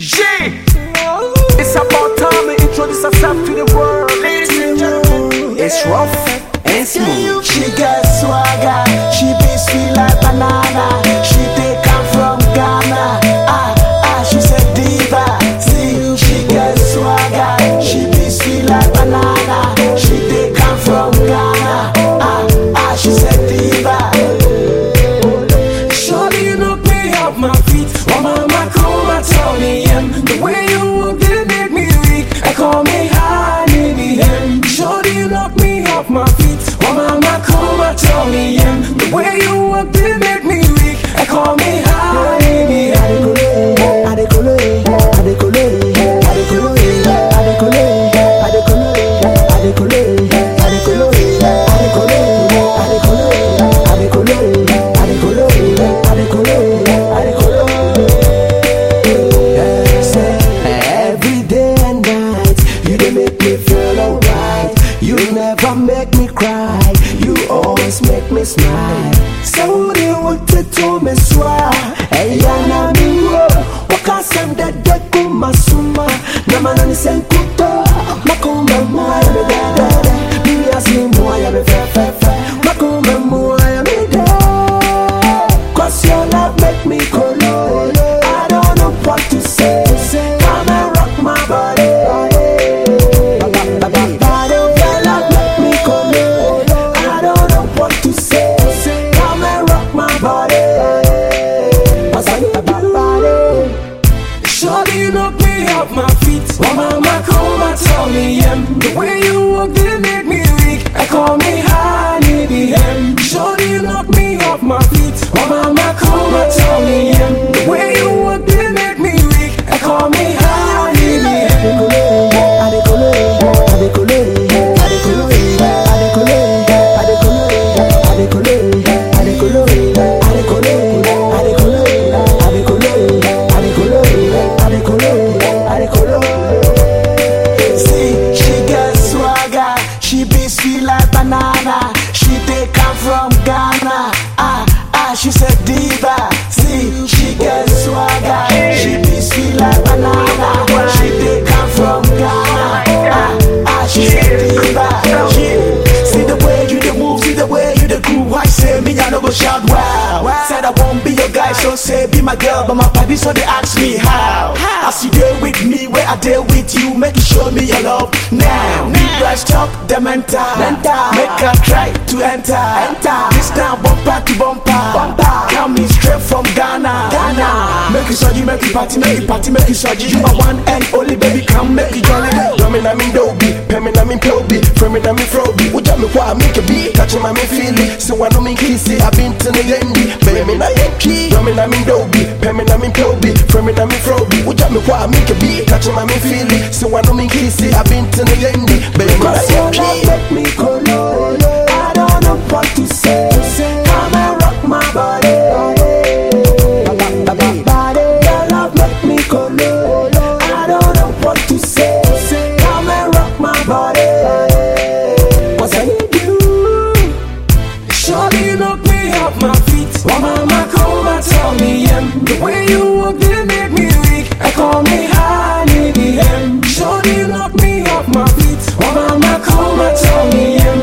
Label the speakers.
Speaker 1: Yeah, it's about time to introduce herself to the world. Ladies and gentlemen, it's rough and smooth.
Speaker 2: She got
Speaker 3: off my feet. Oh mama, come and tell me him. The way you walk did You
Speaker 2: always make me smile.
Speaker 3: Saudi wote tumeswa Eyana miwo Wakasanda deku masuma Namana
Speaker 2: nisenku she said diva. See, she got swagger, she be sweet like banana. She take come from Ghana. Ah, ah, she said diva. Yeah. See the way you the move, see the way you the groove. I say me, I no go shout wow. Said I won't be your guy, so say be my girl, but my party so they ask me how. As you deal with me, where I deal with you, make you show me your love now. People I stop the mental, make her try to enter. enter. This time bumper to bumper, bumper. Coming straight from Ghana, Ghana make you shaggy, make you party, make you party, make you shaggy. You my one and only baby, come make you jolly.
Speaker 4: Drumming, I mean Dobie, Pemming, I mean Ploby, Framing, I mean Froby. Uja me kwa make you be, touching my me feely. So I know me kissy, I been to the yendi. Pemming, I am key. Drumming, I mean Dobie, Pemming, I mean Ploby, Framing, I mean Froby. Uja me kwa make you be, touching my me feely. So I know me kissy, I been to the yendi.
Speaker 2: Pemming, I am
Speaker 4: key.
Speaker 2: Make me call I don't know what to say. from my coma, told me you